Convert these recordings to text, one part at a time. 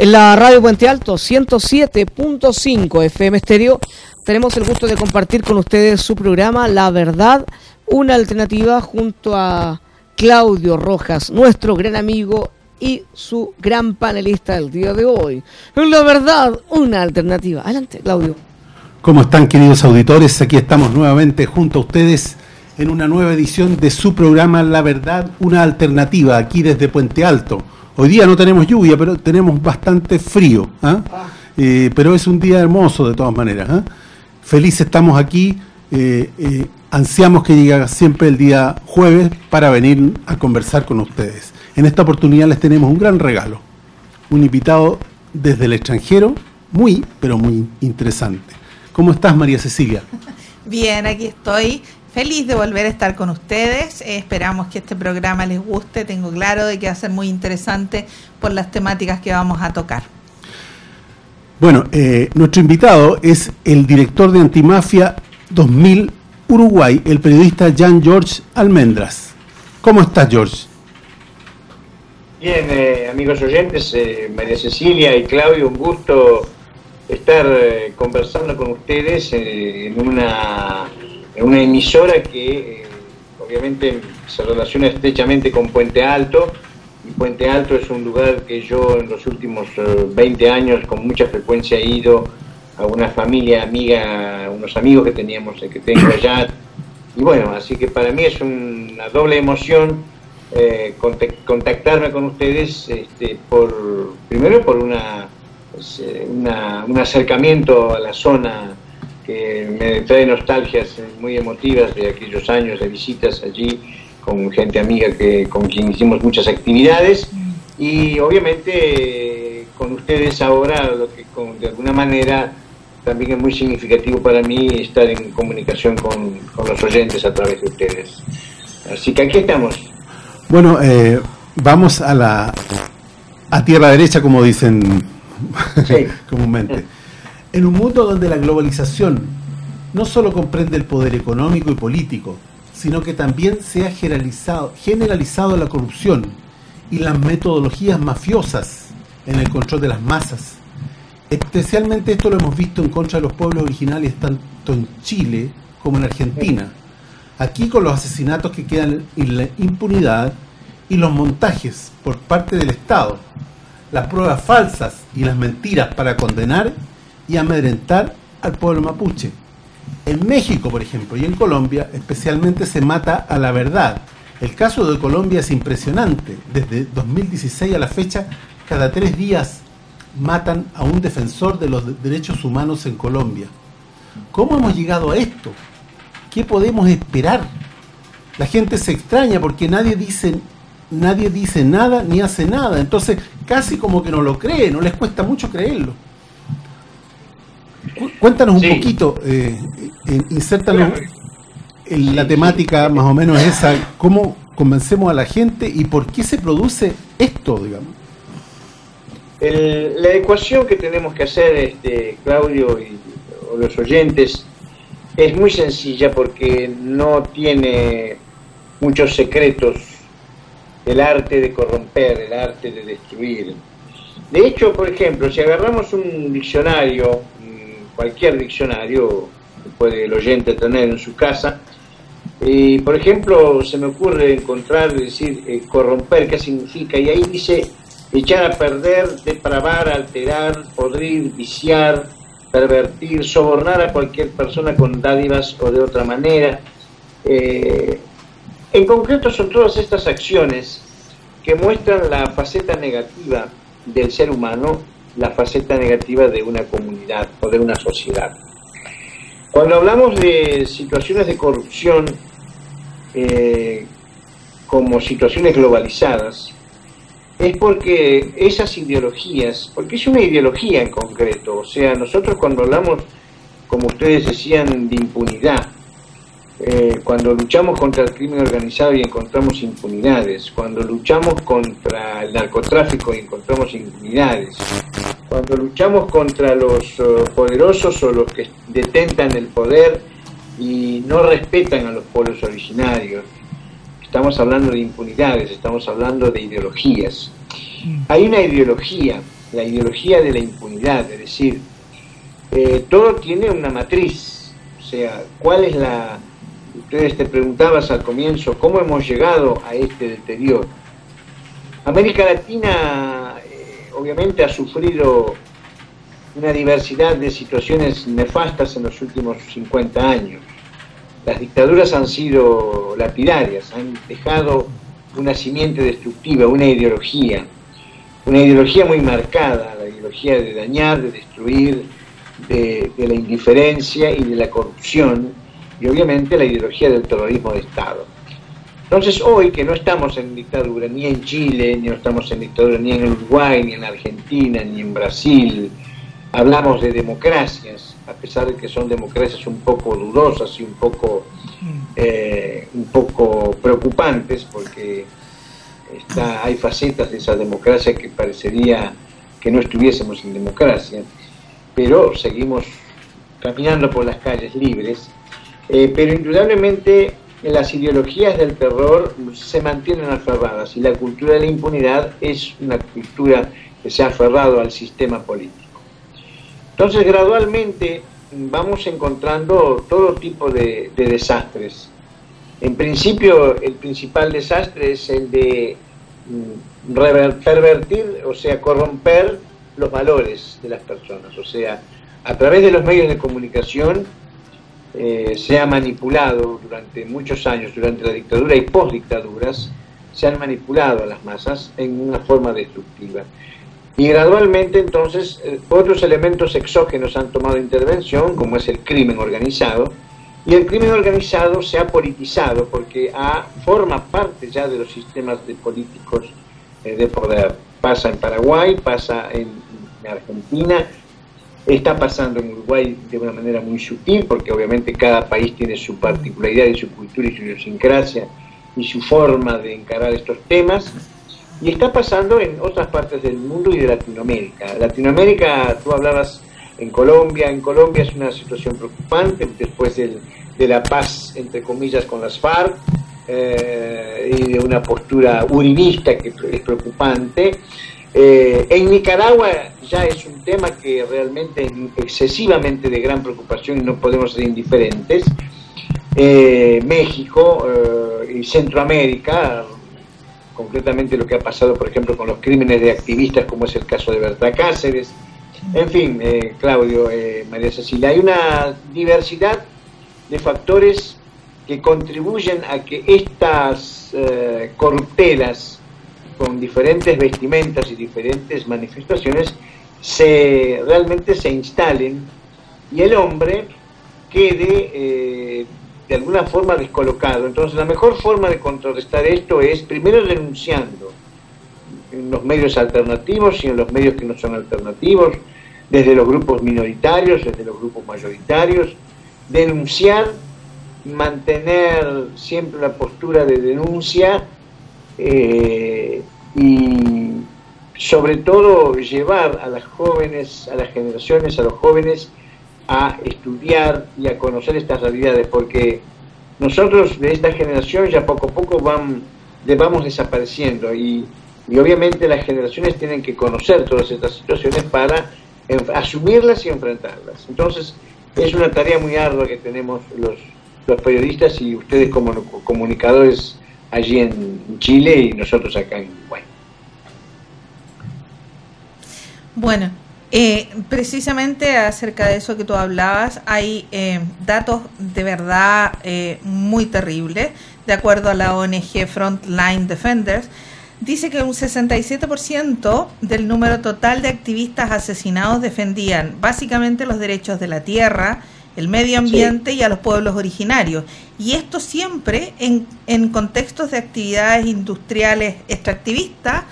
En la radio Puente Alto 107.5 FM Estéreo tenemos el gusto de compartir con ustedes su programa La Verdad, una alternativa junto a Claudio Rojas, nuestro gran amigo y su gran panelista del día de hoy. La Verdad, una alternativa. Adelante, Claudio. ¿Cómo están queridos auditores? Aquí estamos nuevamente junto a ustedes en una nueva edición de su programa La Verdad, una alternativa, aquí desde Puente Alto. Hoy día no tenemos lluvia, pero tenemos bastante frío. ¿ah? Eh, pero es un día hermoso de todas maneras. ¿ah? Felices estamos aquí. Eh, eh, ansiamos que llegue siempre el día jueves para venir a conversar con ustedes. En esta oportunidad les tenemos un gran regalo. Un invitado desde el extranjero, muy, pero muy interesante. ¿Cómo estás, María Cecilia? Bien, aquí estoy. Feliz de volver a estar con ustedes. Eh, esperamos que este programa les guste. Tengo claro de que va a ser muy interesante por las temáticas que vamos a tocar. Bueno, eh, nuestro invitado es el director de Antimafia 2000 Uruguay, el periodista Jean George Almendras. ¿Cómo estás, George? Bien, eh, amigos oyentes, María Cecilia y Claudio, un gusto estar conversando con ustedes en una una emisora que eh, obviamente se relaciona estrechamente con Puente Alto, y Puente Alto es un lugar que yo en los últimos 20 eh, años con mucha frecuencia he ido a una familia amiga, unos amigos que teníamos, eh, que tengo allá, y bueno, así que para mí es una doble emoción contactarme con ustedes este, por primero por una, pues, un acercamiento a la zona me trae nostalgias muy emotivas de aquellos años de visitas allí con gente amiga que con quien hicimos muchas actividades y obviamente con ustedes ahora lo que de alguna manera también es muy significativo para mí estar en comunicación con, los oyentes a través de ustedes. Así que aquí estamos. Bueno, eh, vamos a la a tierra derecha como dicen comúnmente. En un mundo donde la globalización no solo comprende el poder económico y político, sino que también se ha generalizado, generalizado la corrupción y las metodologías mafiosas en el control de las masas. Especialmente esto lo hemos visto en contra de los pueblos originales tanto en Chile como en Argentina. Aquí con los asesinatos que quedan en la impunidad y los montajes por parte del Estado, las pruebas falsas y las mentiras para condenar y amedrentar al pueblo mapuche. En México, por ejemplo, y en Colombia, especialmente se mata a la verdad. El caso de Colombia es impresionante. Desde 2016 a la fecha, cada tres días matan a un defensor de los derechos humanos en Colombia. ¿Cómo hemos llegado a esto? ¿Qué podemos esperar? La gente se extraña porque nadie dice nadie dice nada ni hace nada. Entonces, casi como que no lo cree, no les cuesta mucho creerlo. Cuéntanos un poquito, eh, eh en la temática más o menos esa, cómo convencemos a la gente y por qué se produce esto, digamos. la ecuación que tenemos que hacer, este, Claudio y los oyentes, es muy sencilla porque no tiene muchos secretos el arte de corromper, el arte de destruir. De hecho, por ejemplo, si agarramos un diccionario cualquier diccionario que puede el oyente tener en su casa. Y, por ejemplo, se me ocurre encontrar, decir, eh, corromper, ¿qué significa? Y ahí dice echar a perder, depravar, alterar, podrir, viciar, pervertir, sobornar a cualquier persona con dádivas o de otra manera. Eh, en concreto son todas estas acciones que muestran la faceta negativa del ser humano la faceta negativa de una comunidad o de una sociedad. Cuando hablamos de situaciones de corrupción eh, como situaciones globalizadas, es porque esas ideologías, porque es una ideología en concreto, o sea, nosotros cuando hablamos, como ustedes decían, de impunidad, eh, cuando luchamos contra el crimen organizado y encontramos impunidades, cuando luchamos contra el narcotráfico y encontramos impunidades, cuando luchamos contra los eh, poderosos o los que detentan el poder y no respetan a los pueblos originarios, estamos hablando de impunidades, estamos hablando de ideologías. Hay una ideología la ideología de la impunidad, es decir, eh, todo tiene una matriz, o sea, ¿cuál es la... Ustedes te preguntabas al comienzo, ¿cómo hemos llegado a este deterioro? América Latina eh, obviamente ha sufrido una diversidad de situaciones nefastas en los últimos 50 años. Las dictaduras han sido lapidarias, han dejado una simiente destructiva, una ideología, una ideología muy marcada, la ideología de dañar, de destruir, de, la indiferencia y de la corrupción, y obviamente la ideología del terrorismo de Estado. Entonces hoy que no estamos en dictadura, ni en Chile, ni no estamos en dictadura ni en Uruguay, ni en Argentina, ni en Brasil, hablamos de democracias, a pesar de que son democracias un poco dudosas y un poco, eh, un poco preocupantes, porque está, hay facetas de esa democracia que parecería que no estuviésemos en democracia, pero seguimos caminando por las calles libres, eh, pero indudablemente las ideologías del terror se mantienen aferradas y la cultura de la impunidad es una cultura que se ha aferrado al sistema político. Entonces, gradualmente vamos encontrando todo tipo de, desastres. En principio, el principal desastre es el de mm, pervertir, o sea, corromper los valores de las personas. O sea, a través de los medios de comunicación eh, se ha manipulado durante muchos años, durante la dictadura y post-dictaduras, se han manipulado a las masas en una forma destructiva. Y gradualmente entonces eh, otros elementos exógenos han tomado intervención, como es el crimen organizado, y el crimen organizado se ha politizado porque forma parte ya de los sistemas de políticos eh, de poder. Pasa en Paraguay, pasa en, Argentina, está pasando en Uruguay de una manera muy sutil, porque obviamente cada país tiene su particularidad y su cultura y su idiosincrasia y su forma de encarar estos temas y está pasando en otras partes del mundo y de Latinoamérica. Latinoamérica, tú hablabas en Colombia, en Colombia es una situación preocupante después de la paz, entre comillas, con las FARC eh, y de una postura uribista que es preocupante. Eh, en Nicaragua ya es un tema que realmente es excesivamente de gran preocupación y no podemos ser indiferentes. Eh, México y Centroamérica, concretamente lo que ha pasado, por ejemplo, con los crímenes de activistas, como es el caso de Berta Cáceres. En fin, eh, Claudio, eh, María Cecilia, hay una diversidad de factores que contribuyen a que estas eh, corruptelas con diferentes vestimentas y diferentes manifestaciones se realmente se instalen y el hombre quede de alguna forma descolocado. Entonces la mejor forma de contrarrestar esto es primero denunciando en los medios alternativos y en los medios que no son alternativos, desde los grupos minoritarios, desde los grupos mayoritarios, denunciar, mantener siempre una postura de denuncia eh, y sobre todo llevar a las jóvenes, a las generaciones, a los jóvenes, a estudiar y a conocer estas realidades, porque nosotros de esta generación ya poco a poco vamos desapareciendo y, obviamente las generaciones tienen que conocer todas estas situaciones para asumirlas y enfrentarlas. Entonces es una tarea muy ardua que tenemos los, los periodistas y ustedes como comunicadores allí en Chile y nosotros acá en Uruguay. Bueno, eh, precisamente acerca de eso que tú hablabas, hay eh, datos de verdad eh, muy terribles. De acuerdo a la ONG Frontline Defenders, dice que un 67% del número total de activistas asesinados defendían básicamente los derechos de la tierra, el medio ambiente y a los pueblos originarios. Y esto siempre en, en contextos de actividades industriales extractivistas,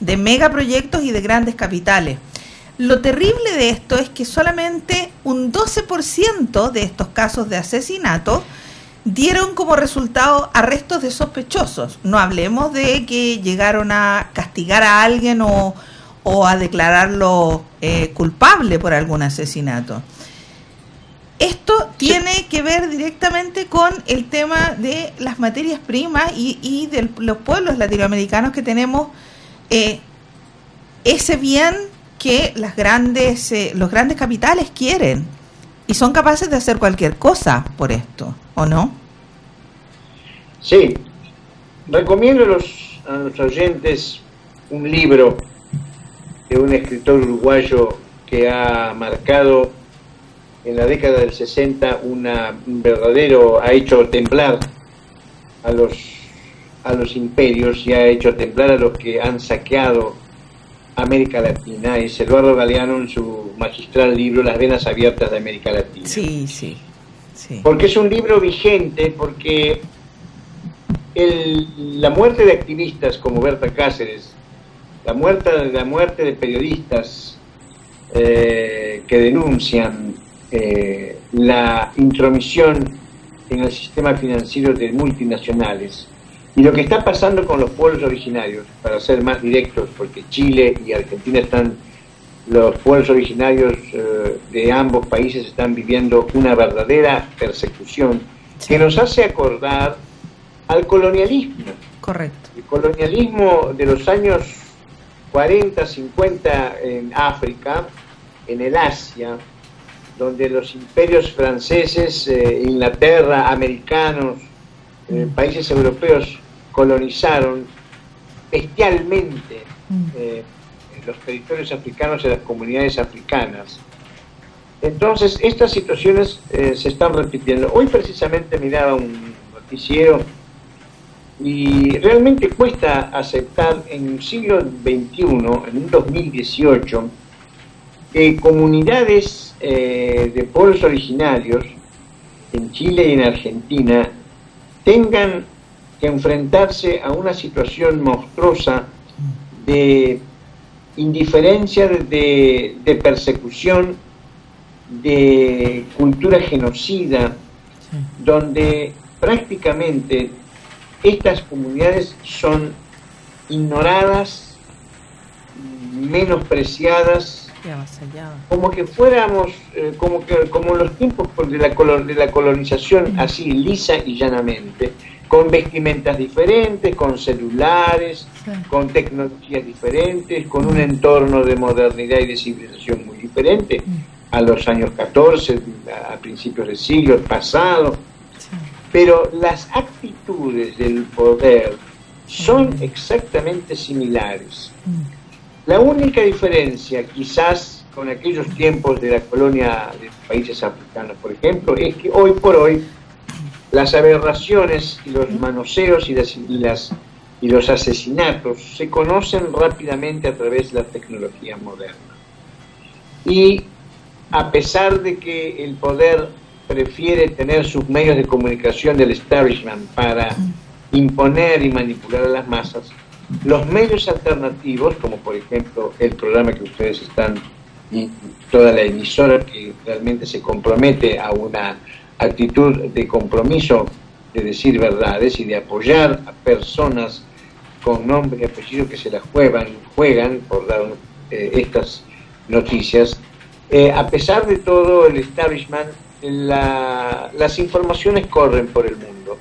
de megaproyectos y de grandes capitales. Lo terrible de esto es que solamente un 12% de estos casos de asesinato dieron como resultado arrestos de sospechosos. No hablemos de que llegaron a castigar a alguien o, a declararlo eh, culpable por algún asesinato. Esto tiene que ver directamente con el tema de las materias primas y, de los pueblos latinoamericanos que tenemos eh, ese bien que las grandes, eh, los grandes capitales quieren y son capaces de hacer cualquier cosa por esto, ¿o no? Sí, recomiendo a los, a los oyentes un libro de un escritor uruguayo que ha marcado en la década del 60 una, un verdadero, ha hecho temblar a los, a los imperios y ha hecho temblar a los que han saqueado América Latina. Es Eduardo Galeano en su magistral libro Las venas abiertas de América Latina. Sí, sí. sí. Porque es un libro vigente, porque el, la muerte de activistas como Berta Cáceres, la muerte, la muerte de periodistas eh, que denuncian eh, la intromisión en el sistema financiero de multinacionales y lo que está pasando con los pueblos originarios, para ser más directos, porque Chile y Argentina están, los pueblos originarios eh, de ambos países están viviendo una verdadera persecución que nos hace acordar al colonialismo. Correcto. El colonialismo de los años 40, 50 en África, en el Asia, donde los imperios franceses, eh, Inglaterra, americanos, eh, países europeos colonizaron bestialmente Mm. eh, los territorios africanos y las comunidades africanas. Entonces, estas situaciones se están repitiendo. Hoy precisamente miraba un noticiero y realmente cuesta aceptar en un siglo XXI, en un 2018, que comunidades eh, de pueblos originarios en Chile y en Argentina tengan que enfrentarse a una situación monstruosa de indiferencia, de, persecución, de cultura genocida, donde prácticamente estas comunidades son ignoradas, menospreciadas. Como que fuéramos, eh, como que como los tiempos de la, colo- de la colonización, así lisa y llanamente, con vestimentas diferentes, con celulares, Sí. con tecnologías diferentes, con un entorno de modernidad y de civilización muy diferente a los años 14, a principios del siglo pasado, Sí. pero las actitudes del poder son exactamente similares. Mm. La única diferencia, quizás con aquellos tiempos de la colonia de países africanos, por ejemplo, es que hoy por hoy las aberraciones y los manoseos y, las, y, y los asesinatos se conocen rápidamente a través de la tecnología moderna. Y a pesar de que el poder prefiere tener sus medios de comunicación del establishment para imponer y manipular a las masas, los medios alternativos, como por ejemplo el programa que ustedes están y toda la emisora que realmente se compromete a una actitud de compromiso de decir verdades y de apoyar a personas con nombre y apellido que se las juegan, juegan por dar eh, estas noticias. Eh, a pesar de todo, el establishment, la- las informaciones corren por el mundo.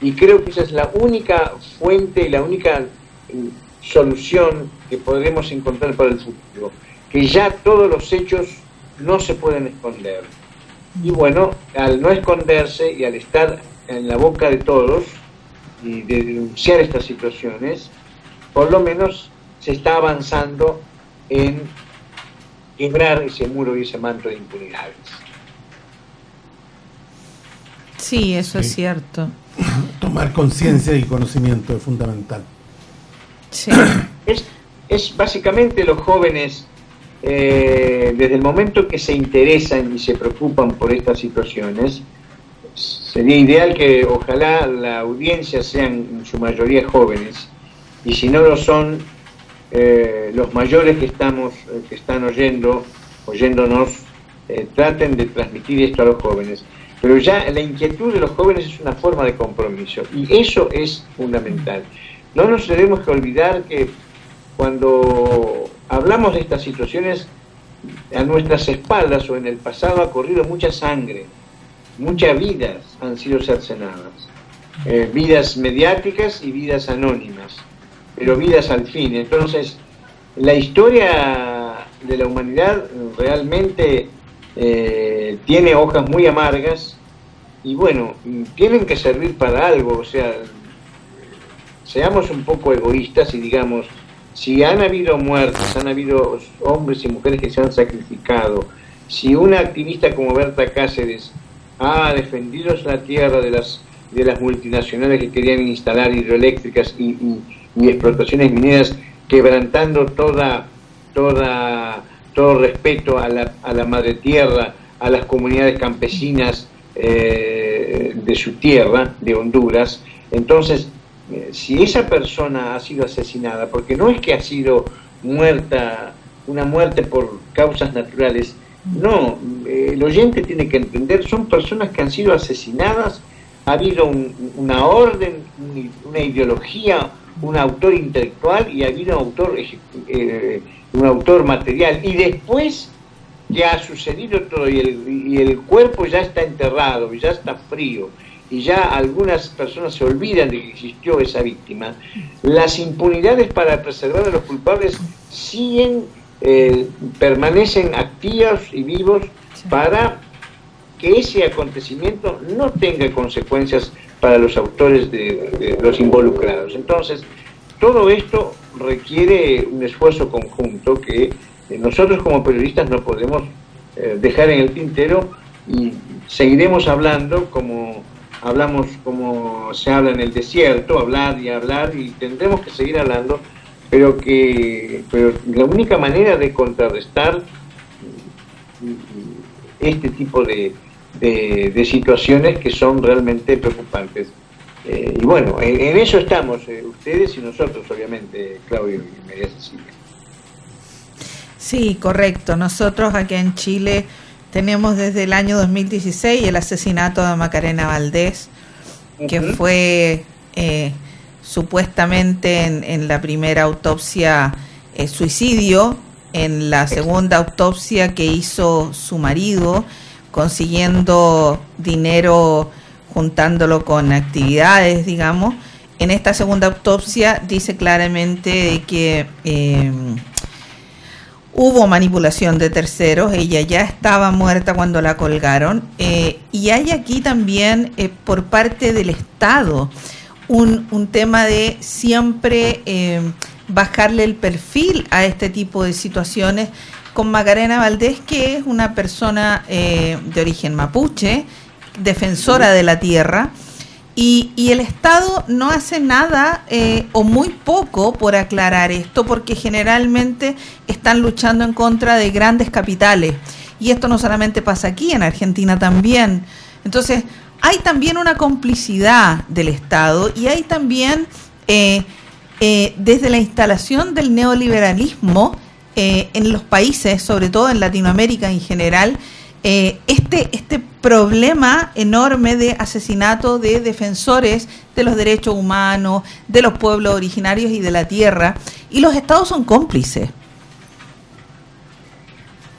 Y creo que esa es la única fuente y la única solución que podremos encontrar para el futuro. Que ya todos los hechos no se pueden esconder. Y bueno, al no esconderse y al estar en la boca de todos y de denunciar estas situaciones, por lo menos se está avanzando en quebrar ese muro y ese manto de impunidades. Sí, eso es cierto. Tomar conciencia y conocimiento es fundamental. Sí. Es, es básicamente los jóvenes, eh, desde el momento que se interesan y se preocupan por estas situaciones, sería ideal que ojalá la audiencia sean en su mayoría jóvenes, y si no lo son, eh, los mayores que estamos, eh, que están oyendo, oyéndonos, eh, traten de transmitir esto a los jóvenes. Pero ya la inquietud de los jóvenes es una forma de compromiso, y eso es fundamental. No nos tenemos que olvidar que cuando hablamos de estas situaciones, a nuestras espaldas o en el pasado ha corrido mucha sangre, muchas vidas han sido cercenadas, eh, vidas mediáticas y vidas anónimas, pero vidas al fin. Entonces, la historia, de la humanidad realmente eh, tiene hojas muy amargas y bueno, tienen que servir para algo, o sea, seamos un poco egoístas y digamos, si han habido muertes, han habido hombres y mujeres que se han sacrificado, si una activista como Berta Cáceres ha defendido la tierra de las de las multinacionales que querían instalar hidroeléctricas y, explotaciones mineras, quebrantando toda, toda, todo respeto a la, a la madre tierra, a las comunidades campesinas eh, de su tierra, de Honduras. Entonces, si esa persona ha sido asesinada, porque no es que ha sido muerta, una muerte por causas naturales, no, eh, el oyente tiene que entender, son personas que han sido asesinadas ha habido una orden, una ideología, un autor intelectual y ha habido un autor, eh, un autor material. Y después que ha sucedido todo y el, y el cuerpo ya está enterrado, ya está frío, y ya algunas personas se olvidan de que existió esa víctima, las impunidades para preservar a los culpables siguen, eh, permanecen activas y vivos para que ese acontecimiento no tenga consecuencias para los autores de, los involucrados. Entonces, todo esto requiere un esfuerzo conjunto que eh, nosotros como periodistas no podemos eh, dejar en el tintero y seguiremos hablando como hablamos como se habla en el desierto, hablar y hablar y tendremos que seguir hablando, pero que pero la única manera de contrarrestar este tipo de, de, situaciones que son realmente preocupantes. Eh, y bueno, en, eso estamos, eh, ustedes y nosotros, obviamente, Claudio y María Cecilia. Sí, correcto. Nosotros aquí en Chile tenemos desde el año 2016 el asesinato de Macarena Valdés, que fue eh, supuestamente en, en, la primera autopsia suicidio, en la segunda autopsia que hizo su marido, consiguiendo dinero juntándolo con actividades, digamos. En esta segunda autopsia dice claramente que em, hubo manipulación de terceros, ella ya estaba muerta cuando la colgaron, eh, y hay aquí también eh, por parte del Estado un, un tema de siempre em, bajarle el perfil a este tipo de situaciones. Con Macarena Valdés, que es una persona eh, de origen mapuche, defensora de la tierra, y, el Estado no hace nada eh, o muy poco por aclarar esto, porque generalmente están luchando en contra de grandes capitales. Y esto no solamente pasa aquí, en Argentina también. Entonces, hay también una complicidad del Estado y hay también, eh, desde la instalación del neoliberalismo, eh, en los países, sobre todo en Latinoamérica en general, eh, este, este problema enorme de asesinato de defensores de los derechos humanos, de los pueblos originarios y de la tierra, y los estados son cómplices.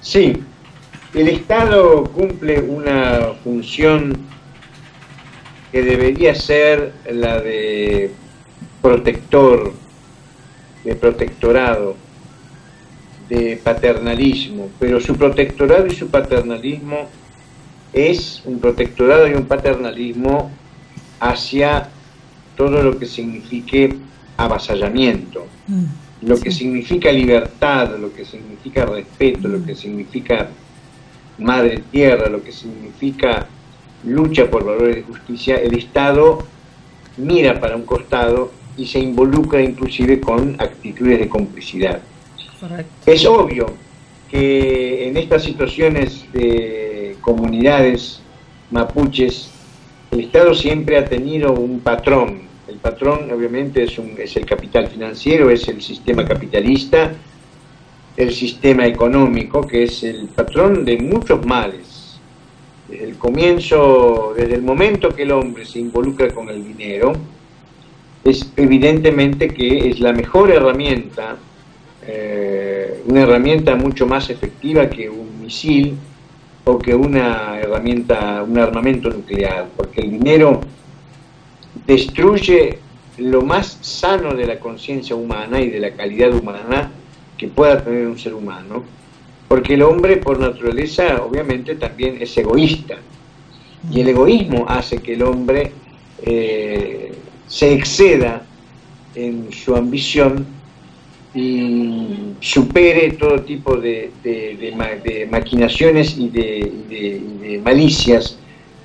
Sí, el Estado cumple una función que debería ser la de protector, de protectorado, de paternalismo, pero su protectorado y su paternalismo es un protectorado y un paternalismo hacia todo lo que signifique avasallamiento, mm, lo que significa libertad, lo que significa respeto, lo que significa madre tierra, lo que significa lucha por valores de justicia, el Estado mira para un costado y se involucra inclusive con actitudes de complicidad. Es obvio que en estas situaciones de comunidades mapuches, el Estado siempre ha tenido un patrón. El patrón obviamente es, un, es el capital financiero, es el sistema capitalista, el sistema económico, que es el patrón de muchos males. Desde el comienzo, desde el momento que el hombre se involucra con el dinero, es evidentemente que es la mejor herramienta eh, una herramienta mucho más efectiva que un misil o que una herramienta, un armamento nuclear, porque el dinero destruye lo más sano de la conciencia humana y de la calidad humana que pueda tener un ser humano, porque el hombre por naturaleza obviamente también es egoísta. Y el egoísmo hace que el hombre eh, se exceda en su ambición y supere todo tipo de, maquinaciones y de, malicias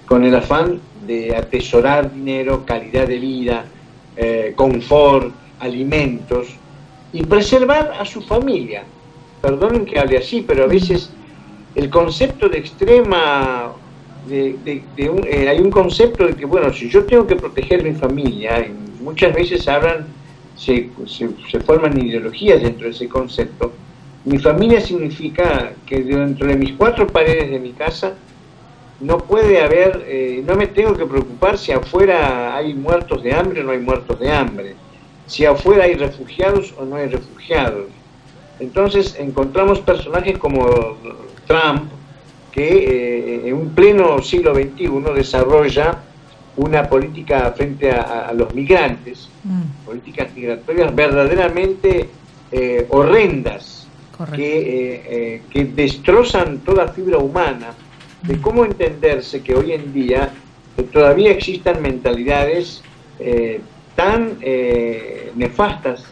con el afán de atesorar dinero, calidad de vida, eh, confort, alimentos y preservar a su familia. Perdonen que hable así, pero a veces el concepto de extrema de, eh, hay un concepto de que, bueno, si yo tengo que proteger mi familia, muchas veces hablan, se, se, forman ideologías dentro de ese concepto. Mi familia significa que dentro de mis cuatro paredes de mi casa no puede haber, eh, no me tengo que preocupar si afuera hay muertos de hambre o no hay muertos de hambre, si afuera hay refugiados o no hay refugiados. Entonces encontramos personajes como Trump, que eh, en un pleno siglo XXI desarrolla una política frente a, los migrantes, mm. políticas migratorias verdaderamente eh, horrendas, que, eh, que destrozan toda fibra humana, de mm. cómo entenderse que hoy en día todavía existan mentalidades tan nefastas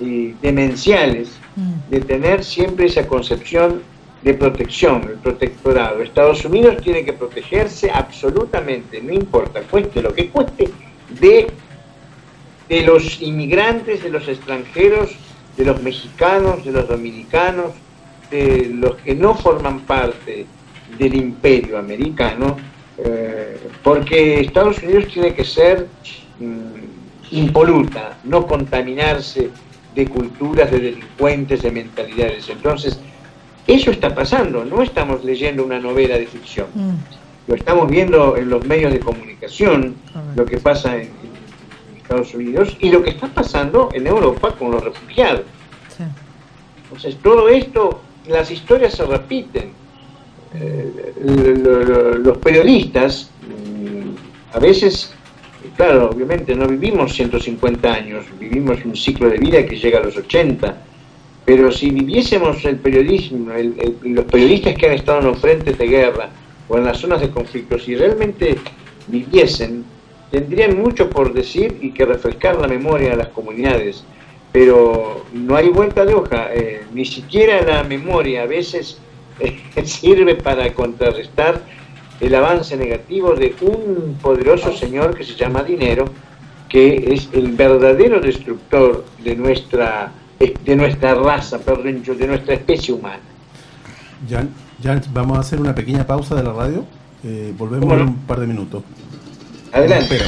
y demenciales mm. de tener siempre esa concepción de protección, el protectorado. Estados Unidos tiene que protegerse absolutamente, no importa, cueste lo que cueste, de, de los inmigrantes, de los extranjeros, de los mexicanos, de los dominicanos, de los que no forman parte del imperio americano, eh, porque Estados Unidos tiene que ser mm, impoluta, no contaminarse de culturas, de delincuentes, de mentalidades. Entonces, eso está pasando, no estamos leyendo una novela de ficción. Mm. Lo estamos viendo en los medios de comunicación, lo que pasa en, Estados Unidos y lo que está pasando en Europa con los refugiados. Entonces, todo esto, las historias se repiten. Eh, los periodistas, mm, a veces, claro, obviamente no vivimos 150 años, vivimos un ciclo de vida que llega a los 80 pero si viviésemos el periodismo, los periodistas que han estado en los frentes de guerra o en las zonas de conflicto, si realmente viviesen, tendrían mucho por decir y que refrescar la memoria de las comunidades. Pero no hay vuelta de hoja, eh, ni siquiera la memoria a veces eh, sirve para contrarrestar el avance negativo de un poderoso señor que se llama dinero, que es el verdadero destructor de nuestra de nuestra raza, perdón, de nuestra especie humana. Ya, ya vamos a hacer una pequeña pausa de la radio. Eh, volvemos en un par de minutos. Adelante. Espera.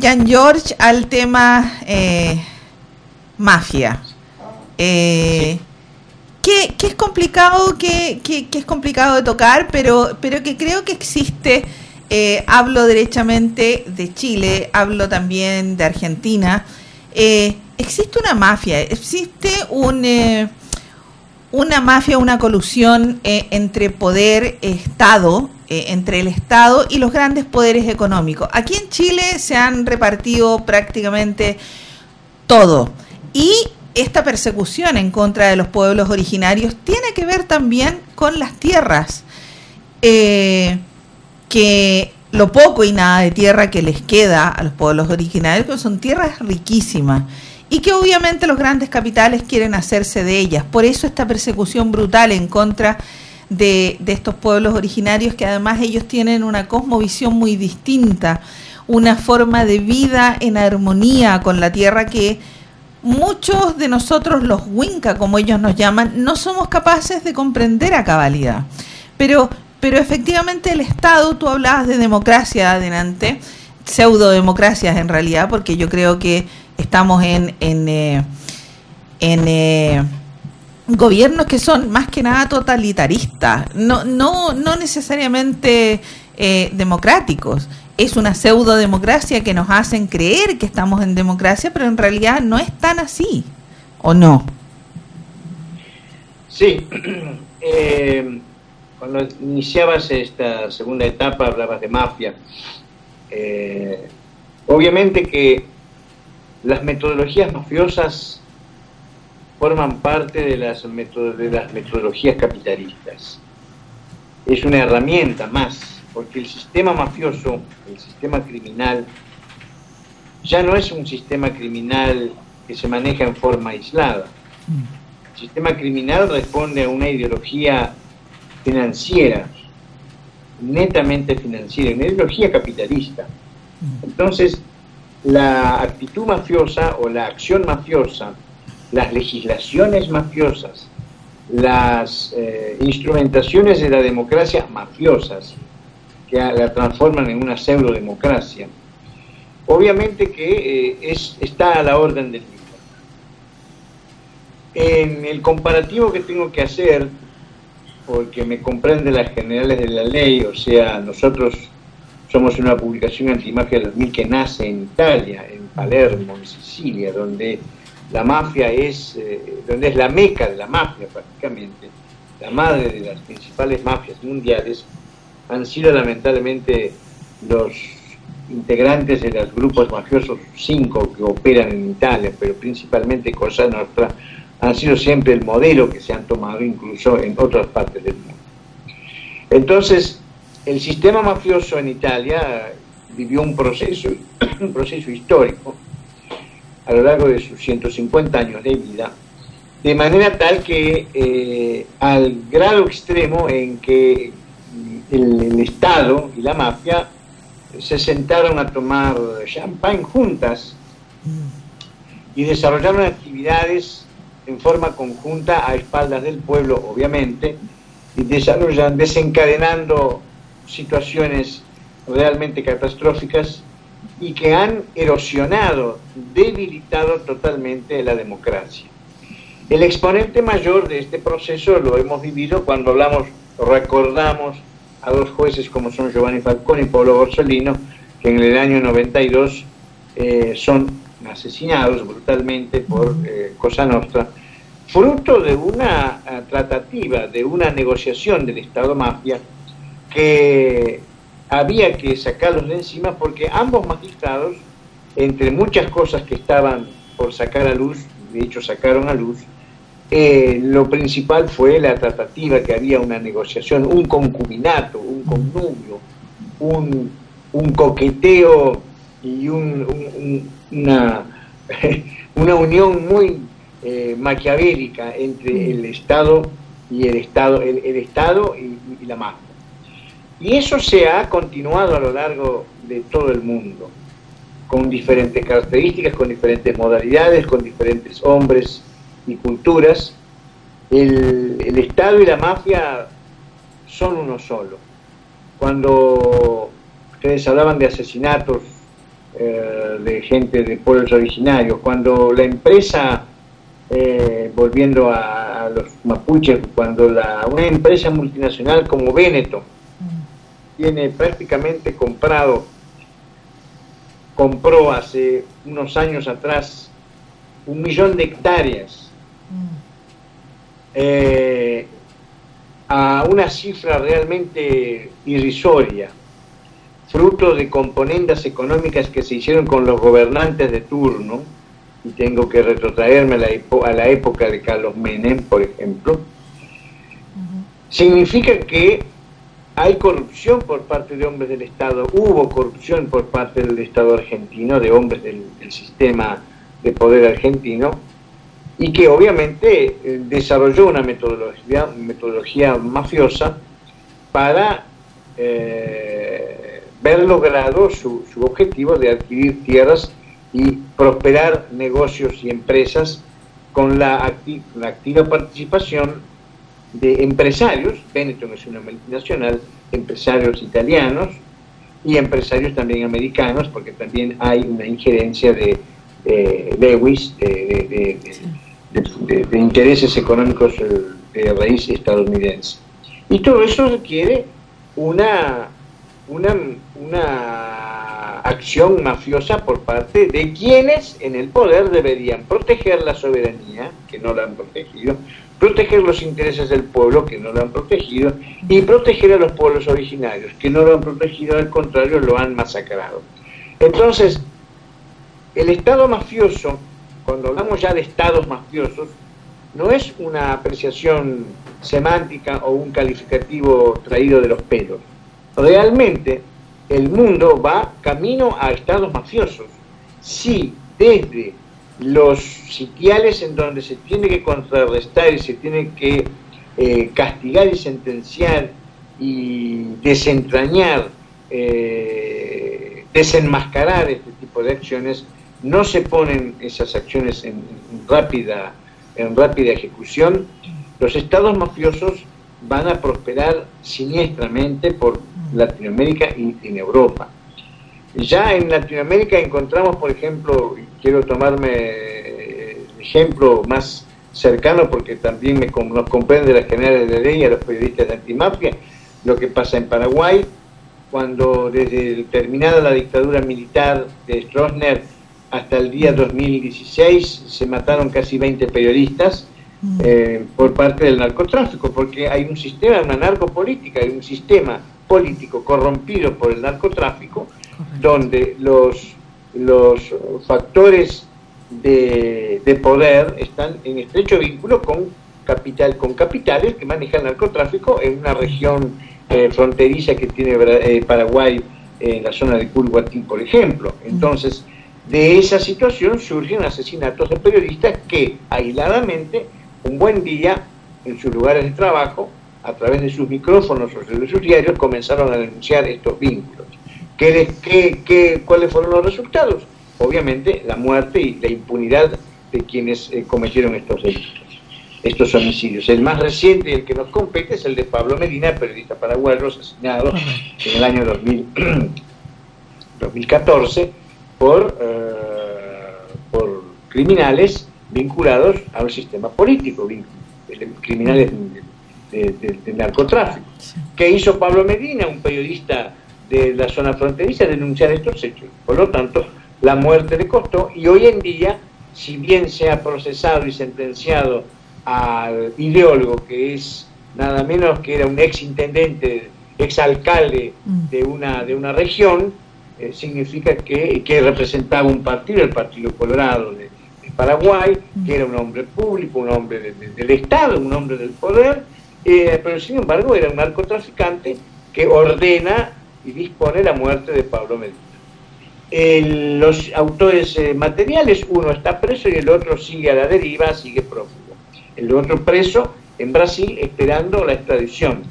Jan George, al tema eh, mafia. Eh, que, es complicado, que, es complicado de tocar, pero, pero que creo que existe. hablo derechamente de Chile, hablo también de Argentina. existe una mafia, existe un una mafia, una colusión entre poder, Estado, eh, entre el Estado y los grandes poderes económicos. Aquí en Chile se han repartido prácticamente todo. Y esta persecución en contra de los pueblos originarios tiene que ver también con las tierras, eh, que lo poco y nada de tierra que les queda a los pueblos originarios, son tierras riquísimas y que obviamente los grandes capitales quieren hacerse de ellas. Por eso esta persecución brutal en contra de, estos pueblos originarios que además ellos tienen una cosmovisión muy distinta, una forma de vida en armonía con la tierra que muchos de nosotros los Winca, como ellos nos llaman, no somos capaces de comprender a cabalidad. Pero, pero efectivamente el Estado, tú hablabas de democracia adelante, pseudo democracias en realidad, porque yo creo que estamos en, en, eh, en eh, gobiernos que son más que nada totalitaristas, no, no, no necesariamente eh, democráticos. Es una pseudo democracia que nos hacen creer que estamos en democracia, pero en realidad no es tan así, ¿o no? Sí, eh, cuando iniciabas esta segunda etapa hablabas de mafia. Eh, obviamente que las metodologías mafiosas forman parte de las, metodologías capitalistas. Es una herramienta más, porque el sistema mafioso, el sistema criminal, ya no es un sistema criminal que se maneja en forma aislada. El sistema criminal responde a una ideología financiera, netamente financiera, una ideología capitalista. Entonces, la actitud mafiosa o la acción mafiosa las legislaciones mafiosas, las eh, instrumentaciones de la democracia mafiosas, que la transforman en una pseudo-democracia, obviamente que eh, es, está a la orden del día. En el comparativo que tengo que hacer, porque me comprende las generales de la ley, o sea, nosotros somos una publicación antimafia del 2000 que nace en Italia, en Palermo, en Sicilia, donde la mafia es, eh, donde es la meca de la mafia prácticamente, la madre de las principales mafias mundiales, han sido lamentablemente los integrantes de los grupos mafiosos cinco que operan en Italia, pero principalmente Cosa Nostra, han sido siempre el modelo que se han tomado incluso en otras partes del mundo. Entonces, el sistema mafioso en Italia vivió un proceso, un proceso histórico, a lo largo de sus 150 años de vida, de manera tal que eh, al grado extremo en que el, Estado y la mafia se sentaron a tomar champagne juntas y desarrollaron actividades en forma conjunta a espaldas del pueblo, obviamente, y desarrollan, desencadenando situaciones realmente catastróficas y que han erosionado, debilitado totalmente la democracia. El exponente mayor de este proceso lo hemos vivido cuando hablamos, recordamos a dos jueces como son Giovanni Falcone y Pablo Borsellino, que en el año 92 eh, son asesinados brutalmente por eh, Cosa Nostra, fruto de una eh, tratativa, de una negociación del Estado mafia que había que sacarlos de encima porque ambos magistrados, entre muchas cosas que estaban por sacar a luz, de hecho sacaron a luz, eh, lo principal fue la tratativa, que había una negociación, un concubinato, un connubio, un, coqueteo y una, una unión muy eh, maquiavélica entre el Estado y el Estado, el, Estado y la mafia. Y eso se ha continuado a lo largo de todo el mundo, con diferentes características, con diferentes modalidades, con diferentes hombres y culturas, el, Estado y la mafia son uno solo. Cuando ustedes hablaban de asesinatos eh, de gente de pueblos originarios, cuando la empresa, eh, volviendo a, los mapuches, cuando la, una empresa multinacional como Veneto tiene prácticamente comprado, compró hace unos años atrás un millón de hectáreas eh, a una cifra realmente irrisoria, fruto de componendas económicas que se hicieron con los gobernantes de turno, y tengo que retrotraerme a la, a la época de Carlos Menem, por ejemplo, significa que hay corrupción por parte de hombres del Estado, hubo corrupción por parte del Estado argentino, de hombres del sistema de poder argentino, y que obviamente eh, desarrolló una metodología, metodología mafiosa para eh, ver logrado su, objetivo de adquirir tierras y prosperar negocios y empresas con la, la activa participación de empresarios, Benetton es una multinacional, empresarios italianos y empresarios también americanos, porque también hay una injerencia de Lewis, de, de, intereses económicos eh, de raíz estadounidense. Y todo eso requiere una, una, una acción mafiosa por parte de quienes en el poder deberían proteger la soberanía, que no la han protegido, proteger los intereses del pueblo, que no lo han protegido, y proteger a los pueblos originarios, que no lo han protegido, al contrario, lo han masacrado. Entonces, el Estado mafioso cuando hablamos ya de estados mafiosos, no es una apreciación semántica o un calificativo traído de los pelos. Realmente el mundo va camino a estados mafiosos. Si desde los sitiales en donde se tiene que contrarrestar y se tiene que eh, castigar y sentenciar y desentrañar, eh, desenmascarar este tipo de acciones, no se ponen esas acciones en, rápida, en rápida ejecución, los estados mafiosos van a prosperar siniestramente por Latinoamérica y en Europa. Ya en Latinoamérica encontramos, por ejemplo, quiero tomarme el ejemplo más cercano porque también me, nos comprende las generales de ley a los periodistas de antimafia, lo que pasa en Paraguay, cuando desde terminada la dictadura militar de Stroessner hasta el día 2016 se mataron casi 20 periodistas mm. eh, por parte del narcotráfico, porque hay un sistema, una narcopolítica, hay un sistema político corrompido por el narcotráfico, donde los, los factores de, de, poder están en estrecho vínculo con, capital, con capitales que manejan el narcotráfico en una región eh, fronteriza que tiene eh, Paraguay en la zona de Culhuatín, por ejemplo. Entonces, de esa situación surgen asesinatos de periodistas que aisladamente, un buen día, en sus lugares de trabajo, a través de sus micrófonos o de sus diarios, comenzaron a denunciar estos vínculos. ¿Qué, cuáles fueron los resultados? Obviamente la muerte y la impunidad de quienes eh, cometieron estos delitos, estos homicidios. El más reciente y el que nos compete es el de Pablo Medina, periodista paraguayo, asesinado en el año 2014 por, eh, por criminales vinculados a un sistema político, criminales de, narcotráfico. ¿Qué hizo Pablo Medina, un periodista de la zona fronteriza, denunciar estos hechos? Por lo tanto, la muerte le costó y hoy en día, si bien se ha procesado y sentenciado al ideólogo que es nada menos que era un ex intendente, ex alcalde mm. de una, de una región, eh, significa que, que, representaba un partido, el Partido Colorado de, Paraguay, que era un hombre público, un hombre del Estado, un hombre del poder, eh, pero sin embargo era un narcotraficante que ordena y dispone la muerte de Pablo Medina. los autores eh, materiales, uno está preso y el otro sigue a la deriva, sigue prófugo. El otro preso en Brasil esperando la extradición.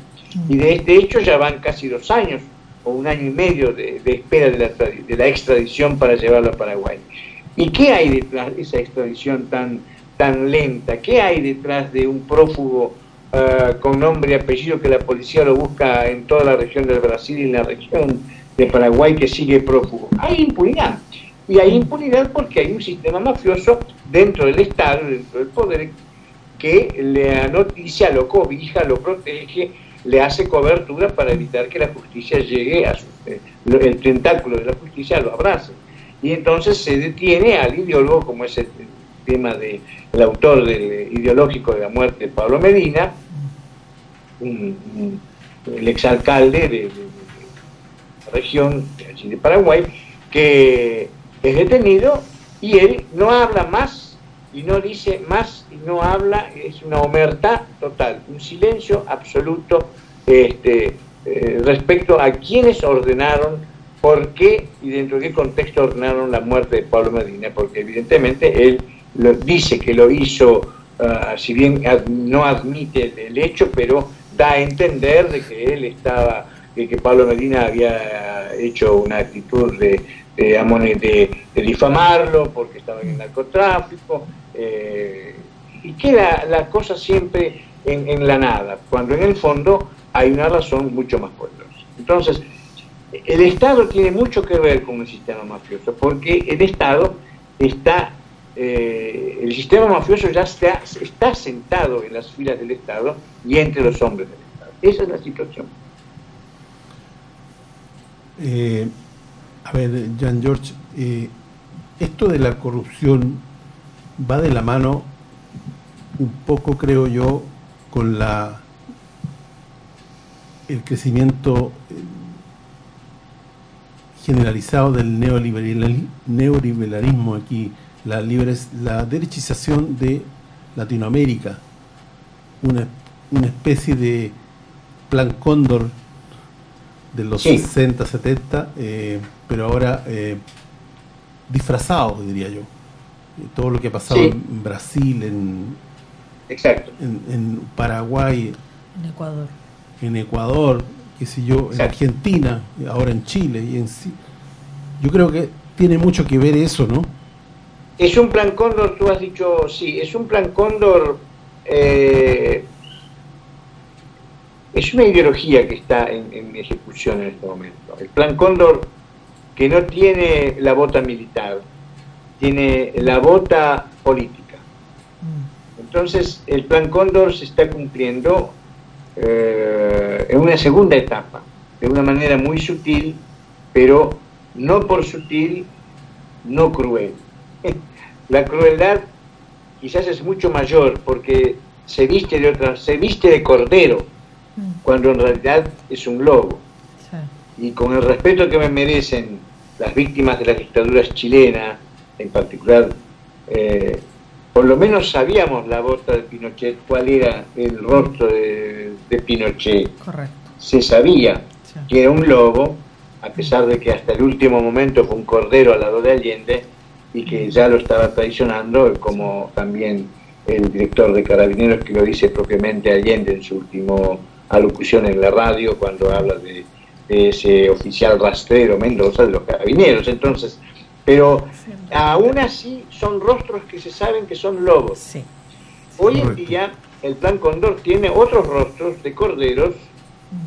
Y de este hecho ya van casi dos años o un año y medio de, espera de la, de la, extradición para llevarlo a Paraguay. ¿Y qué hay detrás de esa extradición tan, tan lenta? ¿Qué hay detrás de un prófugo uh, con nombre y apellido que la policía lo busca en toda la región del Brasil y en la región de Paraguay que sigue prófugo? Hay impunidad. Y hay impunidad porque hay un sistema mafioso dentro del Estado, dentro del poder, que le noticia, lo cobija, lo protege, le hace cobertura para evitar que la justicia llegue a su, eh, el tentáculo de la justicia lo abrace. Y entonces se detiene al ideólogo, como es el tema del autor del ideológico de la muerte de Pablo Medina, el exalcalde de, de, la región de Paraguay, que es detenido y él no habla más y no dice más y no habla, es una omerta total, un silencio absoluto este, eh, respecto a quienes ordenaron, por qué y dentro de qué contexto ordenaron la muerte de Pablo Medina, porque evidentemente él lo, dice que lo hizo, uh, si bien ad, no admite el hecho, pero da a entender de que él estaba, de que Pablo Medina había hecho una actitud de, de, de, de difamarlo porque estaba en el narcotráfico, eh, y queda la cosa siempre en, en, la nada, cuando en el fondo hay una razón mucho más poderosa. Entonces, el Estado tiene mucho que ver con el sistema mafioso, porque el Estado está, eh, el sistema mafioso ya está, está sentado en las filas del Estado y entre los hombres del Estado. Esa es la situación. Eh, a ver, Jean George, eh, esto de la corrupción va de la mano un poco, creo yo, con la el crecimiento generalizado del neoliberalismo aquí, la, libres, la derechización de Latinoamérica, una, una especie de plan cóndor de los sí. 60, 70, eh, pero ahora eh, disfrazado, diría yo. Todo lo que ha pasado sí. en Brasil, en, Exacto. En, en, Paraguay, en Ecuador, en Ecuador, qué sé yo, Exacto. en Argentina, ahora en Chile y en yo creo que tiene mucho que ver eso, ¿no? Es un plan cóndor, tú has dicho, sí, es un plan cóndor eh, es una ideología que está en, en, ejecución en este momento. El plan Cóndor, que no tiene la bota militar, tiene la bota política. Entonces, el plan Cóndor se está cumpliendo eh, en una segunda etapa, de una manera muy sutil, pero no por sutil, no cruel. La crueldad quizás es mucho mayor porque se viste de otra, se viste de cordero, cuando en realidad es un lobo. Sí. Y con el respeto que me merecen las víctimas de las dictaduras chilenas, en particular, eh, por lo menos sabíamos la bota de Pinochet, cuál era el rostro de, de Pinochet. Correcto. Se sabía sí. que era un lobo, a pesar de que hasta el último momento fue un cordero al lado de Allende y que ya lo estaba traicionando, como también el director de Carabineros que lo dice propiamente Allende en su último alocución en la radio cuando habla de, de, ese oficial rastrero Mendoza de los carabineros. Entonces, pero sí, aún así son rostros que se saben que son lobos. Sí. Hoy en día el plan Condor tiene otros rostros de corderos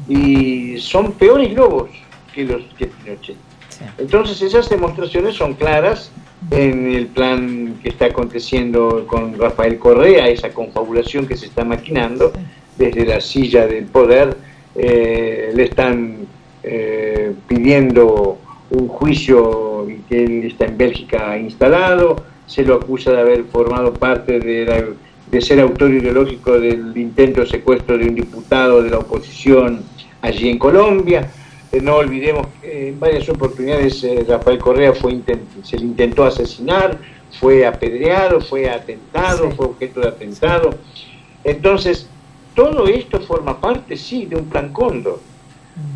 y son peores lobos que los que Pinochet. Sí. Entonces esas demostraciones son claras en el plan que está aconteciendo con Rafael Correa, esa confabulación que se está maquinando. Desde la silla del poder eh, le están eh, pidiendo un juicio que él está en Bélgica instalado, se lo acusa de haber formado parte de, la, de ser autor ideológico del intento de secuestro de un diputado de la oposición allí en Colombia. Eh, no olvidemos que en varias oportunidades eh, Rafael Correa fue intent se le intentó asesinar, fue apedreado, fue atentado, sí. fue objeto de atentado. Entonces, todo esto forma parte, sí, de un plan Cóndor.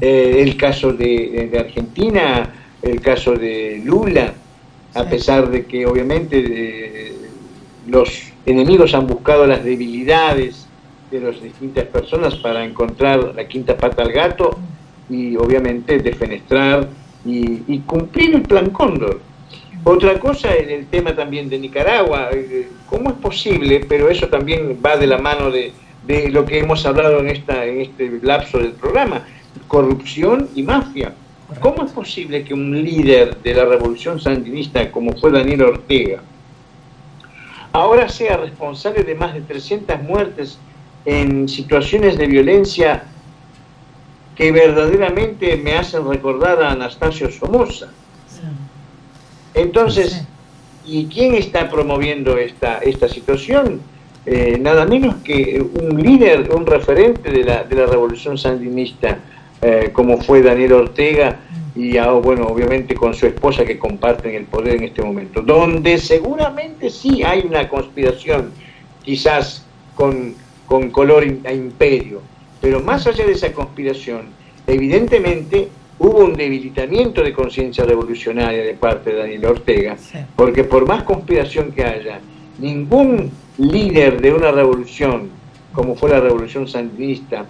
Eh, el caso de, de, Argentina, el caso de Lula, a sí. pesar de que obviamente de, los enemigos han buscado las debilidades de las distintas personas para encontrar la quinta pata al gato y obviamente defenestrar y, y cumplir el plan Cóndor. Otra cosa es el tema también de Nicaragua. Eh, ¿Cómo es posible? Pero eso también va de la mano de, de lo que hemos hablado en, esta, en este lapso del programa. Corrupción y mafia. ¿Cómo es posible que un líder de la revolución sandinista como fue Daniel Ortega ahora sea responsable de más de 300 muertes en situaciones de violencia que verdaderamente me hacen recordar a Anastasio Somoza? Entonces, ¿y quién está promoviendo esta, esta situación? Eh, nada menos que un líder, un referente de la, de la revolución sandinista, eh, como fue Daniel Ortega, y bueno, obviamente con su esposa que comparten el poder en este momento, donde seguramente sí hay una conspiración, quizás con, con color a imperio, pero más allá de esa conspiración, evidentemente hubo un debilitamiento de conciencia revolucionaria de parte de Daniel Ortega, porque por más conspiración que haya, ningún líder de una revolución, como fue la revolución sandinista,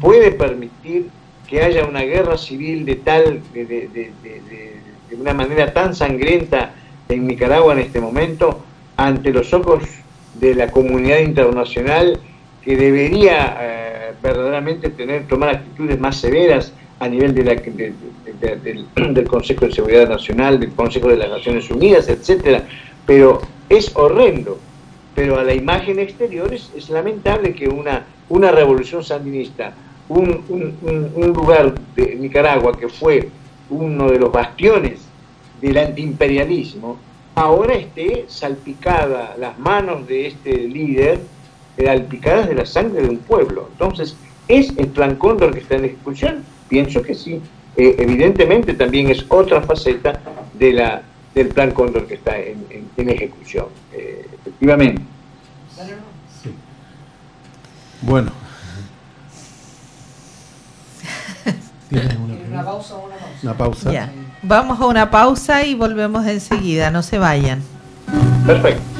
puede permitir que haya una guerra civil de tal, de, de, de, de, una manera tan sangrienta en Nicaragua en este momento, ante los ojos de la comunidad internacional que debería eh, verdaderamente tener tomar actitudes más severas a nivel de la, del, Consejo de Seguridad Nacional, del Consejo de las Naciones Unidas, etcétera. Pero es horrendo. Pero a la imagen exterior es, lamentable que una, una revolución sandinista un, lugar de Nicaragua que fue uno de los bastiones del antiimperialismo, ahora esté salpicada las manos de este líder, salpicadas de la sangre de un pueblo. Entonces, ¿es el plan Cóndor que está en ejecución? Pienso que sí. Eh, evidentemente también es otra faceta de la, del plan Cóndor que está en, ejecución, eh, efectivamente. Bueno, una, pausa o una pausa? Una pausa. Ya. Vamos a una pausa y volvemos enseguida. No se vayan. Perfecto.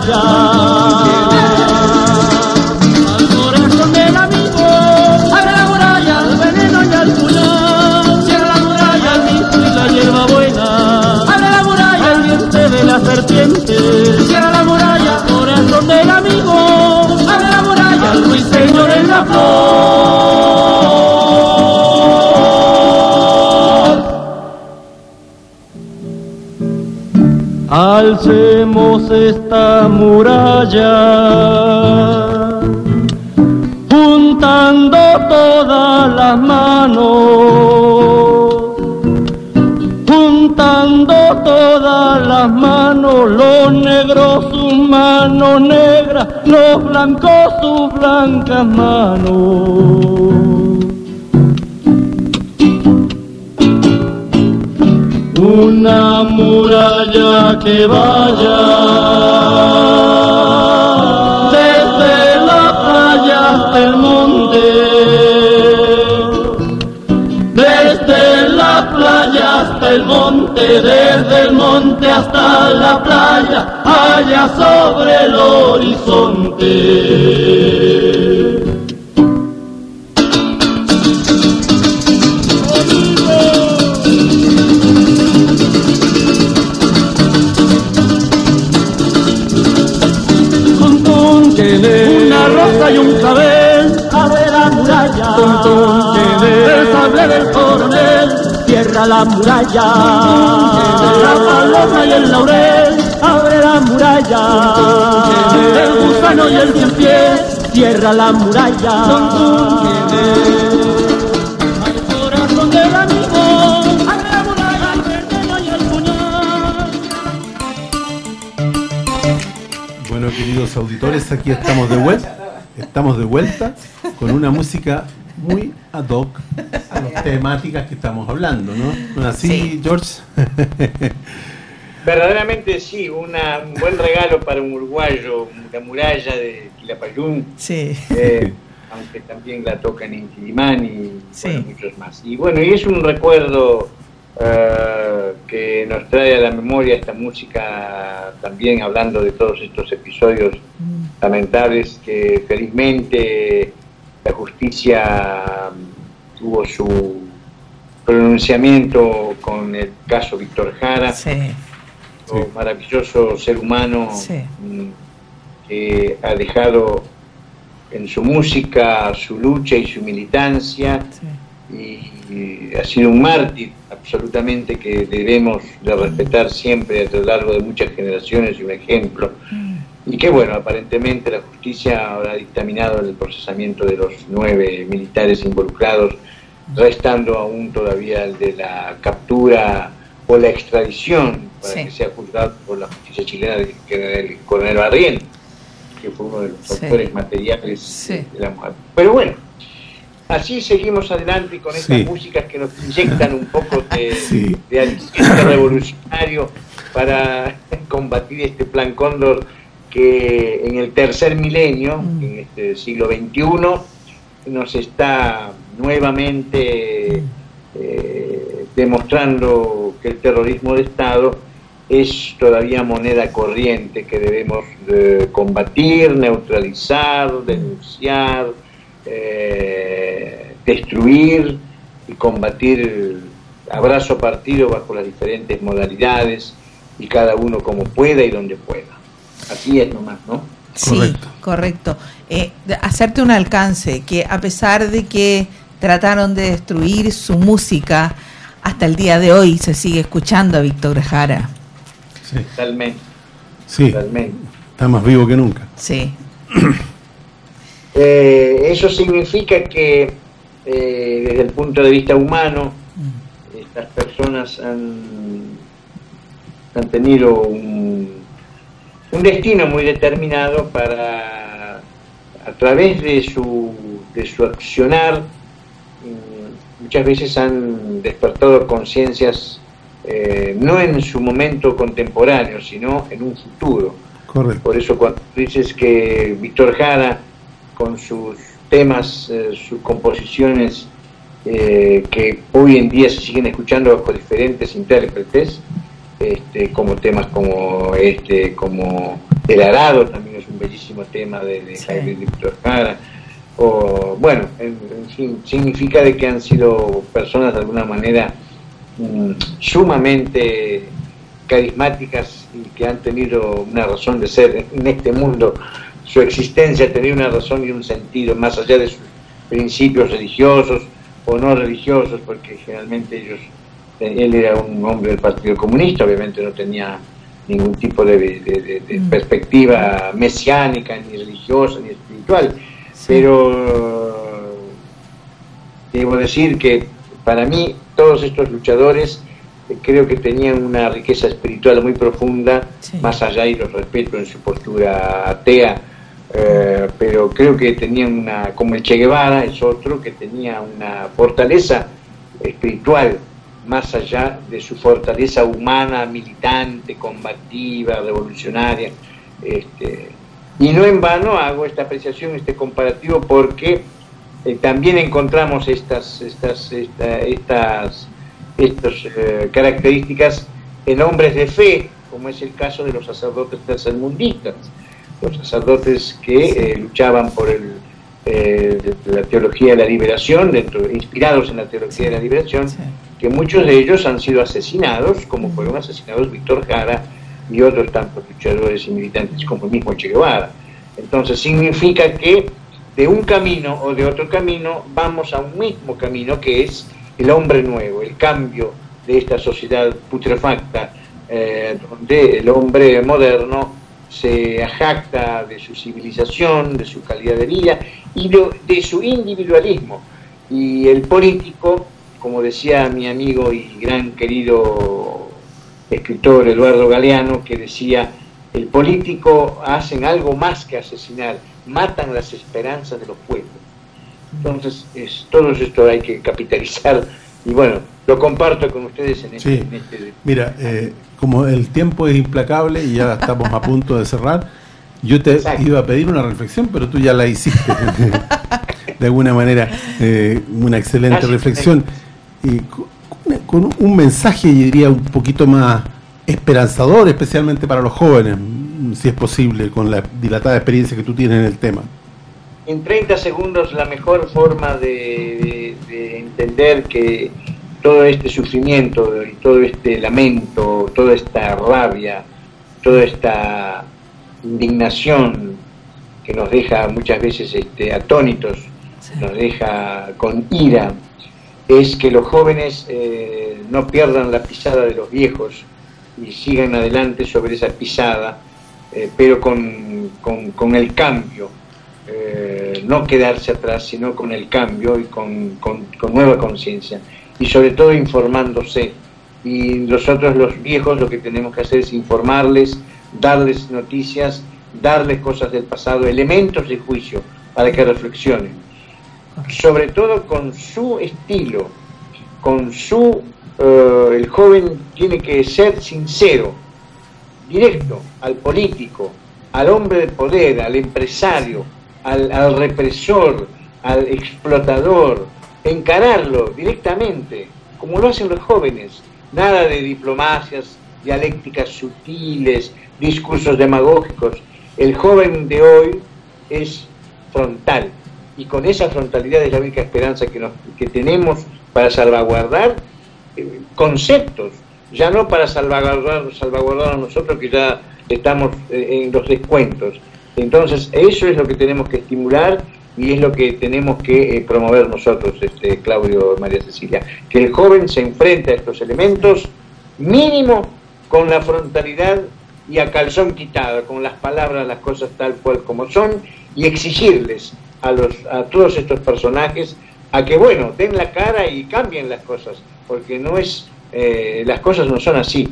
家。Esta muralla, juntando todas las manos, juntando todas las manos, los negros sus manos negras, los blancos sus blancas manos. Muralla que vaya desde la playa hasta el monte, desde la playa hasta el monte, desde el monte hasta la playa, allá sobre el horizonte. Cierra la muralla, la paloma y el laurel, abre la muralla, el gusano y el cien pies, cierra la muralla. Al corazón del amigo, abre la muralla, el veneno y el puñal. Bueno, queridos auditores, aquí estamos de vuelta. Estamos de vuelta con una música muy ad hoc a las temáticas que estamos hablando, ¿no? ¿No es así, Sí. George? Verdaderamente sí, una- un buen regalo para un uruguayo, la muralla de Quilapayún, Sí. eh, aunque también la tocan en Quilimán y Sí. bueno, muchos más. Y bueno, y es un recuerdo eh, que nos trae a la memoria esta música, también hablando de todos estos episodios lamentables que felizmente la justicia mm, tuvo su pronunciamiento con el caso Víctor Jara Sí. un maravilloso ser humano Sí. mm, que ha dejado en su música su lucha y su militancia sí. y, y ha sido un mártir absolutamente que debemos de respetar siempre a lo largo de muchas generaciones y un ejemplo y que bueno, aparentemente la justicia habrá dictaminado el procesamiento de los nueve militares involucrados, restando aún todavía el de la captura o la extradición para Sí. que sea juzgado por la justicia chilena del coronel, coronel Barrién, que fue uno de los Sí. autores materiales Sí. de la muerte. Pero bueno, así seguimos adelante con estas músicas que nos inyectan un poco de, Sí. de aliciente revolucionario para combatir este plan cóndor que en el tercer milenio, Mm. en este siglo XXI, nos está nuevamente eh, demostrando que el terrorismo de Estado es todavía moneda corriente que debemos eh, combatir, neutralizar, denunciar, eh, destruir y combatir abrazo partido bajo las diferentes modalidades y cada uno como pueda y donde pueda. Así es nomás, ¿no? Sí, Correcto. correcto. Eh, hacerte un alcance que a pesar de que trataron de destruir su música, hasta el día de hoy se sigue escuchando a Víctor Jara. Sí, Totalmente, sí, totalmente. está más vivo que nunca. Sí, Eh, eso significa que eh, desde el punto de vista humano, estas personas han, han tenido un, un destino muy determinado para, a través de su, de su accionar, mm, muchas veces han despertado conciencias eh, no en su momento contemporáneo, sino en un futuro. Correcto. Por eso cuando dices que Víctor Jara, con sus temas, eh, sus composiciones, eh, que hoy en día se siguen escuchando bajo diferentes intérpretes, este, como temas como este, como El Arado, también es un bellísimo tema de, de Sí. Jaime Víctor Jara, o bueno, en, en fin, significa de que han sido personas de alguna manera mm, sumamente carismáticas y que han tenido una razón de ser en este mundo, su existencia ha tenido una razón y un sentido, más allá de sus principios religiosos o no religiosos, porque generalmente ellos, él era un hombre del Partido Comunista, obviamente no tenía ningún tipo de, de- de- de Mm. perspectiva mesiánica, ni religiosa, ni espiritual, Sí. pero debo decir que para mí todos estos luchadores eh, creo que tenían una riqueza espiritual muy profunda, Sí. más allá y los respeto en su postura atea, eh, pero creo que tenían una, como el Che Guevara es otro, que tenía una fortaleza espiritual más allá de su fortaleza humana, militante, combativa, revolucionaria. Este, y no en vano hago esta apreciación, este comparativo, porque eh, también encontramos estas, estas, estas, eh, características en hombres de fe, como es el caso de los sacerdotes tercermundistas, los sacerdotes que eh, luchaban por el, la teología de la liberación, dentro, inspirados en la teología de la liberación, que muchos de ellos han sido asesinados, como fueron asesinados Víctor Jara y otros tantos luchadores y militantes como el mismo Che Guevara. Entonces significa que de un camino o de otro camino vamos a un mismo camino que es el hombre nuevo, el cambio de esta sociedad putrefacta, eh, donde el hombre moderno se jacta de su civilización, de su calidad de vida y de, su individualismo. Y el político, como decía mi amigo y gran querido escritor Eduardo Galeano, que decía, el político hacen algo más que asesinar, matan las esperanzas de los pueblos. Entonces, es, todo esto hay que capitalizar. Y bueno, lo comparto con ustedes en este... este Mira, eh, como el tiempo es implacable y ya estamos a punto de cerrar, yo te iba a pedir una reflexión, pero tú ya la hiciste de alguna manera, eh, una excelente reflexión. Y con, un mensaje, yo diría, un poquito más esperanzador, especialmente para los jóvenes, si es posible, con la dilatada experiencia que tú tienes en el tema. En 30 segundos, la mejor forma de, entender que todo este sufrimiento y todo este lamento, toda esta rabia, toda esta indignación que nos deja muchas veces este, atónitos, nos deja con ira, es que los jóvenes eh, no pierdan la pisada de los viejos y sigan adelante sobre esa pisada eh, pero con, con, el cambio, eh, no quedarse atrás, sino con el cambio y con, con nueva conciencia, y sobre todo informándose. Y nosotros los viejos lo que tenemos que hacer es informarles, darles noticias, darles cosas del pasado, elementos de juicio para que reflexionen. Sobre todo con su estilo, con su... Eh, el joven tiene que ser sincero, directo al político, al hombre de poder, al empresario, al, represor, al explotador, encararlo directamente, como lo hacen los jóvenes. Nada de diplomacias, dialécticas sutiles, discursos demagógicos. El joven de hoy es frontal y con esa frontalidad es la única esperanza que, nos, que tenemos para salvaguardar eh, conceptos ya no para salvaguardar, salvaguardar a nosotros que ya estamos eh, en los descuentos. Entonces, eso es lo que tenemos que estimular y es lo que tenemos que eh, promover nosotros, este, Claudio María Cecilia, que el joven se enfrente a estos elementos mínimo con la frontalidad y a calzón quitado, con las palabras, las cosas tal cual como son, y exigirles a, los, a todos estos personajes a que, bueno, den la cara y cambien las cosas, porque no es eh, las cosas no son así,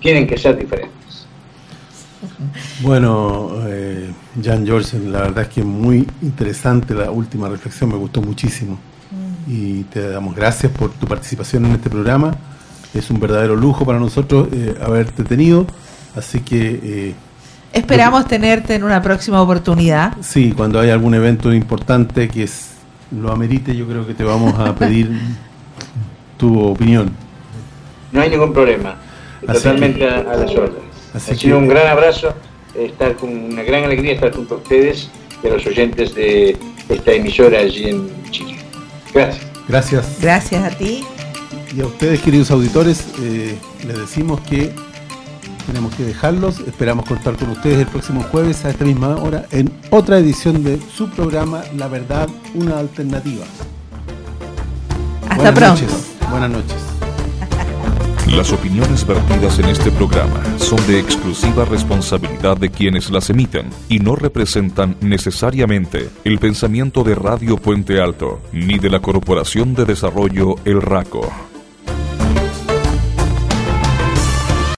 tienen que ser diferentes. Bueno, eh, Jan George, la verdad es que muy interesante la última reflexión, me gustó muchísimo. Mm. Y te damos gracias por tu participación en este programa. Es un verdadero lujo para nosotros eh, haberte tenido, así que... Esperamos tenerte en una próxima oportunidad. Sí, cuando haya algún evento importante que es, lo amerite, yo creo que te vamos a pedir tu opinión. No hay ningún problema. Totalmente a, las órdenes. ha sido un gran abrazo, estar con una gran alegría estar junto a ustedes y a los oyentes de esta emisora allí en Chile. Gracias. Gracias. Gracias a ti. Y a ustedes, queridos auditores, eh, les decimos que tenemos que dejarlos. Esperamos contar con ustedes el próximo jueves a esta misma hora en otra edición de su programa La Verdad, una alternativa. Hasta pronto. Buenas noches. Las opiniones vertidas en este programa son de exclusiva responsabilidad de quienes las emiten y no representan necesariamente el pensamiento de Radio Puente Alto ni de la Corporación de Desarrollo El Raco.